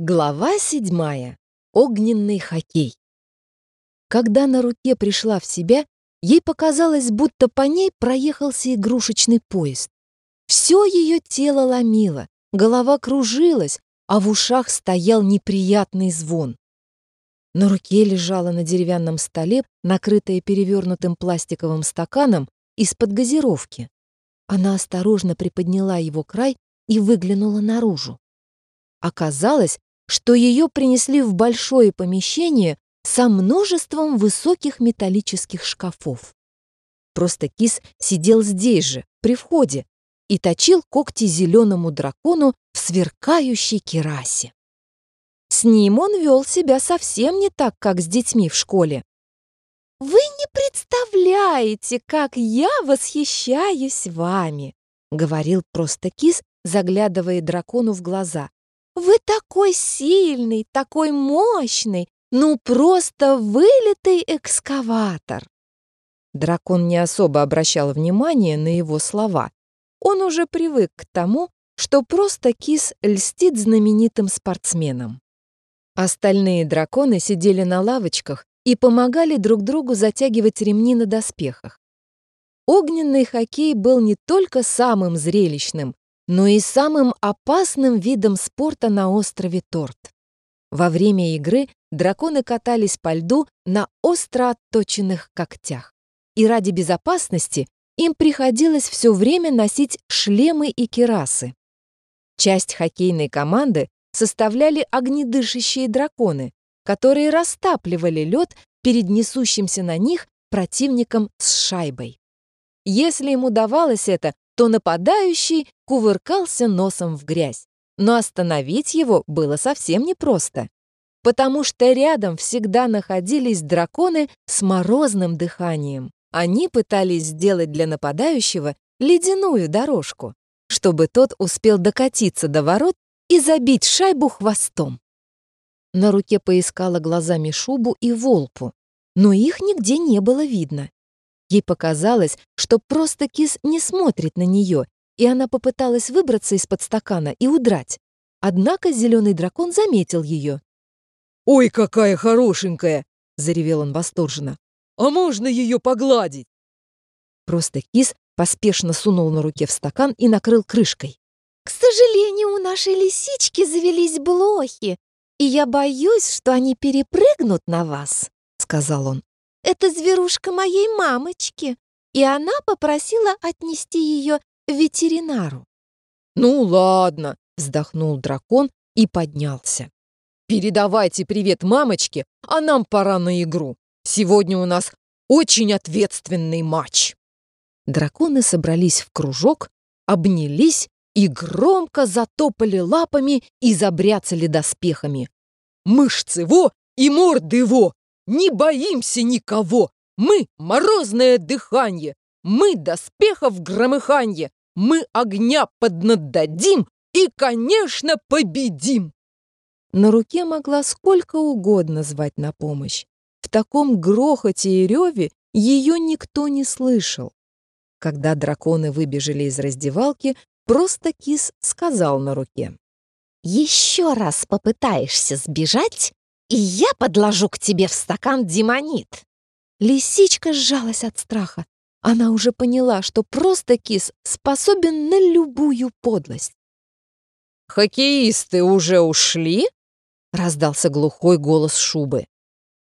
Глава седьмая. Огненный хоккей. Когда на руке пришла в себя, ей показалось, будто по ней проехался игрушечный поезд. Все ее тело ломило, голова кружилась, а в ушах стоял неприятный звон. На руке лежала на деревянном столе, накрытая перевернутым пластиковым стаканом, из-под газировки. Она осторожно приподняла его край и выглянула наружу. Оказалось, что ее принесли в большое помещение со множеством высоких металлических шкафов. Просто кис сидел здесь же, при входе, и точил когти зеленому дракону в сверкающей керасе. С ним он вел себя совсем не так, как с детьми в школе. «Вы не представляете, как я восхищаюсь вами!» — говорил просто кис, заглядывая дракону в глаза. Вы такой сильный, такой мощный, ну просто вылитый экскаватор. Дракон не особо обращал внимание на его слова. Он уже привык к тому, что просто кис льстит знаменитым спортсменам. Остальные драконы сидели на лавочках и помогали друг другу затягивать ремни на доспехах. Огненный хоккей был не только самым зрелищным, но и самым опасным видом спорта на острове Торт. Во время игры драконы катались по льду на остро отточенных когтях. И ради безопасности им приходилось все время носить шлемы и керасы. Часть хоккейной команды составляли огнедышащие драконы, которые растапливали лед перед несущимся на них противником с шайбой. Если им удавалось это, то нападающий кувыркался носом в грязь. Но остановить его было совсем непросто, потому что рядом всегда находились драконы с морозным дыханием. Они пытались сделать для нападающего ледяную дорожку, чтобы тот успел докатиться до ворот и забить шайбу хвостом. На руке поискала глазами шубу и волпу, но их нигде не было видно. Ей показалось, что просто кис не смотрит на нее, и она попыталась выбраться из-под стакана и удрать. Однако зеленый дракон заметил ее. «Ой, какая хорошенькая!» — заревел он восторженно. «А можно ее погладить?» Просто кис поспешно сунул на руке в стакан и накрыл крышкой. «К сожалению, у нашей лисички завелись блохи, и я боюсь, что они перепрыгнут на вас», — сказал он. Это зверушка моей мамочки, и она попросила отнести ее ветеринару. «Ну ладно», — вздохнул дракон и поднялся. «Передавайте привет мамочке, а нам пора на игру. Сегодня у нас очень ответственный матч». Драконы собрались в кружок, обнялись и громко затопали лапами и забряцали доспехами. «Мышцы во и морды во! Не боимся никого! Мы — морозное дыхание! Мы — доспехов громыханье! Мы огня поднаддадим и, конечно, победим!» На руке могла сколько угодно звать на помощь. В таком грохоте и реве ее никто не слышал. Когда драконы выбежали из раздевалки, просто кис сказал на руке. «Еще раз попытаешься сбежать, и я подложу к тебе в стакан димонит». Лисичка сжалась от страха. Она уже поняла, что просто кис способен на любую подлость. «Хоккеисты уже ушли?» — раздался глухой голос шубы.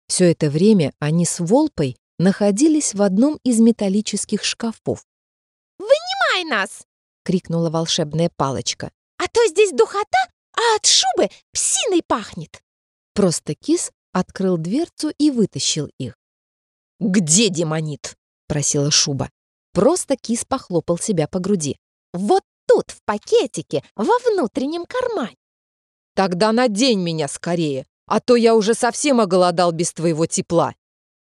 Все это время они с Волпой находились в одном из металлических шкафов. «Вынимай нас!» — крикнула волшебная палочка. «А то здесь духота, а от шубы псиной пахнет!» Просто кис открыл дверцу и вытащил их. «Где демонит?» — просила Шуба. Просто кис похлопал себя по груди. «Вот тут, в пакетике, во внутреннем кармане». «Тогда надень меня скорее, а то я уже совсем оголодал без твоего тепла.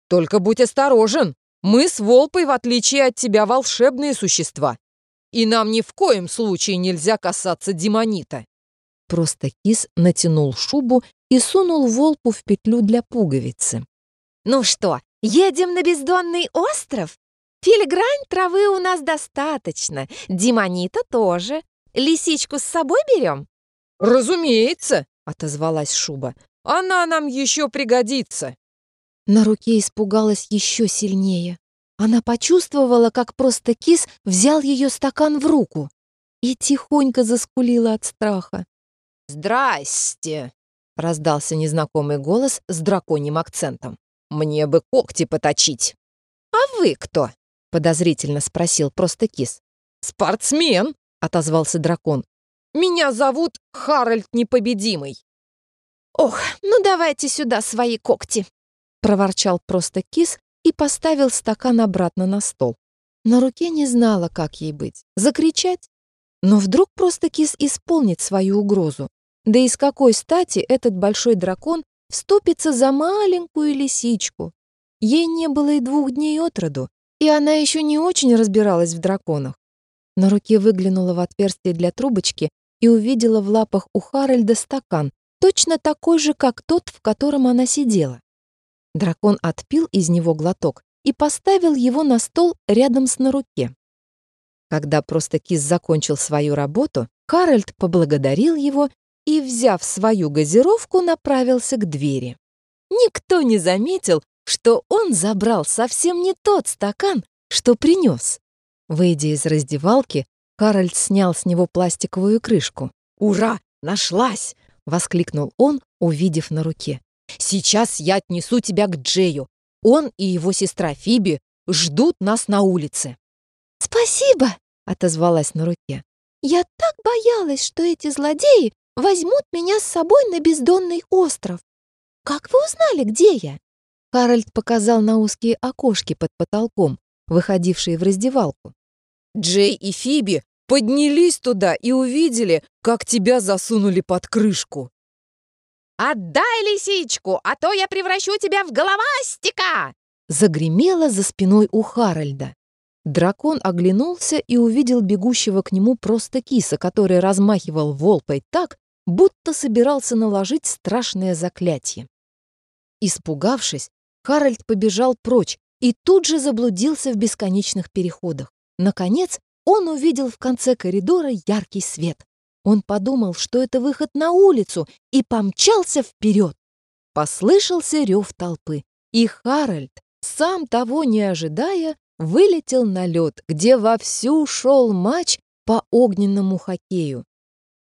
Только будь осторожен, мы с Волпой, в отличие от тебя, волшебные существа. И нам ни в коем случае нельзя касаться демонита». Просто кис натянул шубу и сунул волпу в петлю для пуговицы. «Ну что, едем на бездонный остров? Филигрань травы у нас достаточно, димонита тоже. Лисичку с собой берем?» «Разумеется», — отозвалась Шуба. «Она нам еще пригодится!» На руке испугалась еще сильнее. Она почувствовала, как просто кис взял ее стакан в руку и тихонько заскулила от страха. «Здрасте!» — раздался незнакомый голос с драконьим акцентом. «Мне бы когти поточить!» «А вы кто?» — подозрительно спросил просто кис. «Спортсмен!» — отозвался дракон. «Меня зовут Харальд Непобедимый!» «Ох, ну давайте сюда свои когти!» — проворчал просто кис и поставил стакан обратно на стол. На руке не знала, как ей быть. Закричать? Но вдруг просто кис исполнит свою угрозу. Да и с какой стати этот большой дракон вступится за маленькую лисичку? Ей не было и двух дней от роду, и она еще не очень разбиралась в драконах. На руке выглянула в отверстие для трубочки и увидела в лапах у Харальда стакан, точно такой же, как тот, в котором она сидела. Дракон отпил из него глоток и поставил его на стол рядом с на руке. Когда просто кис закончил свою работу, Харальд поблагодарил его и, взяв свою газировку, направился к двери. Никто не заметил, что он забрал совсем не тот стакан, что принес. Выйдя из раздевалки, Харальд снял с него пластиковую крышку. «Ура! Нашлась!» — воскликнул он, увидев на руке. «Сейчас я отнесу тебя к Джею. Он и его сестра Фиби ждут нас на улице». «Спасибо!» — отозвалась на руке. «Я так боялась, что эти злодеи возьмут меня с собой на бездонный остров. Как вы узнали, где я?» Харальд показал на узкие окошки под потолком, выходившие в раздевалку. Джей и Фиби поднялись туда и увидели, как тебя засунули под крышку. «Отдай лисичку, а то я превращу тебя в головастика!» Загремело за спиной у Харальда. Дракон оглянулся и увидел бегущего к нему просто киса, который размахивал волпой так, будто собирался наложить страшное заклятие. Испугавшись, Харальд побежал прочь и тут же заблудился в бесконечных переходах. Наконец, он увидел в конце коридора яркий свет. Он подумал, что это выход на улицу, и помчался вперед. Послышался рев толпы, и Харальд, сам того не ожидая, вылетел на лед, где вовсю шел матч по огненному хоккею.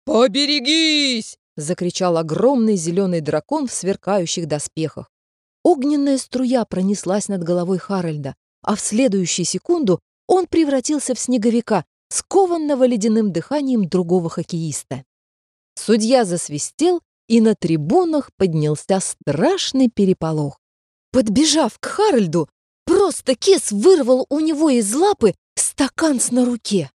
«Поберегись!» — закричал огромный зеленый дракон в сверкающих доспехах. Огненная струя пронеслась над головой Харальда, а в следующую секунду он превратился в снеговика, скованного ледяным дыханием другого хоккеиста. Судья засвистел, и на трибунах поднялся страшный переполох. Подбежав к Харальду, просто кис вырвал у него из лапы стакан с на руке.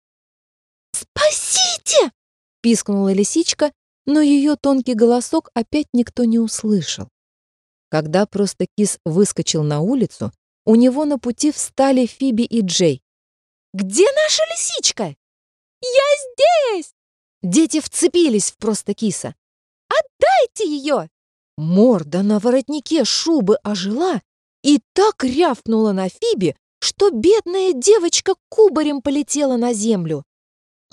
«Спасите!» — пискнула лисичка, но ее тонкий голосок опять никто не услышал. Когда просто кис выскочил на улицу, у него на пути встали Фиби и Джей. «Где наша лисичка?» «Я здесь!» Дети вцепились в просто киса. «Отдайте ее!» Морда на воротнике шубы ожила и так рявкнула на Фиби, что бедная девочка кубарем полетела на землю.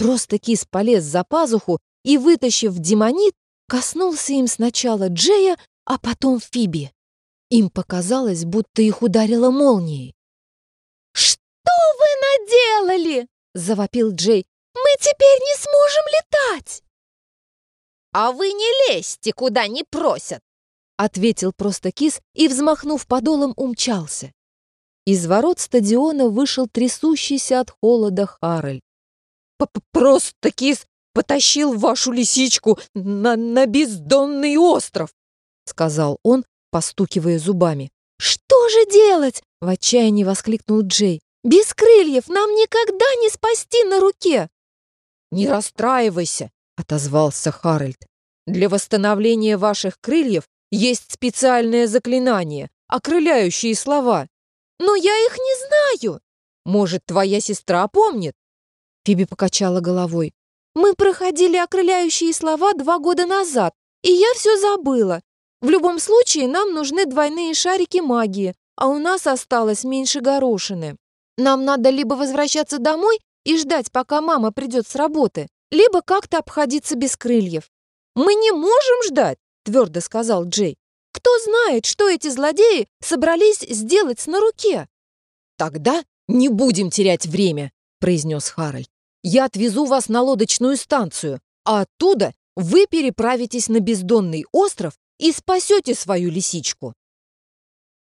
Просто кис полез за пазуху и, вытащив демонит, коснулся им сначала Джея, а потом Фиби. Им показалось, будто их ударило молнией. «Что вы наделали?» — завопил Джей. «Мы теперь не сможем летать!» «А вы не лезьте, куда не просят!» — ответил просто кис и, взмахнув подолом, умчался. Из ворот стадиона вышел трясущийся от холода Харальд. П -п «Просто кис потащил вашу лисичку на, на бездонный остров!» — сказал он, постукивая зубами. «Что же делать?» — в отчаянии воскликнул Джей. «Без крыльев нам никогда не спасти на руке!» «Не расстраивайся!» — отозвался Харальд. «Для восстановления ваших крыльев есть специальное заклинание, окрыляющие слова. Но я их не знаю!» «Может, твоя сестра помнит?» Фиби покачала головой. «Мы проходили окрыляющие слова два года назад, и я все забыла. В любом случае, нам нужны двойные шарики магии, а у нас осталось меньше горошины. Нам надо либо возвращаться домой и ждать, пока мама придет с работы, либо как-то обходиться без крыльев. Мы не можем ждать, твердо сказал Джей. Кто знает, что эти злодеи собрались сделать на руке? Тогда не будем терять время, произнес Харальд. Я отвезу вас на лодочную станцию, а оттуда вы переправитесь на бездонный остров и спасете свою лисичку.